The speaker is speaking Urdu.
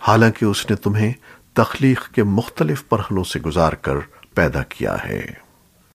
حالانکہ اس نے تمہیں تخلیق کے مختلف مرحلوں سے گزار کر پیدا کیا ہے۔